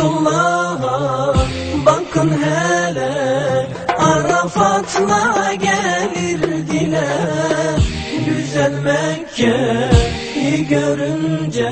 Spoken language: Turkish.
Beytullah'a bakın hele Arafat'la gelirdiler Güzel Mekke'yi görünce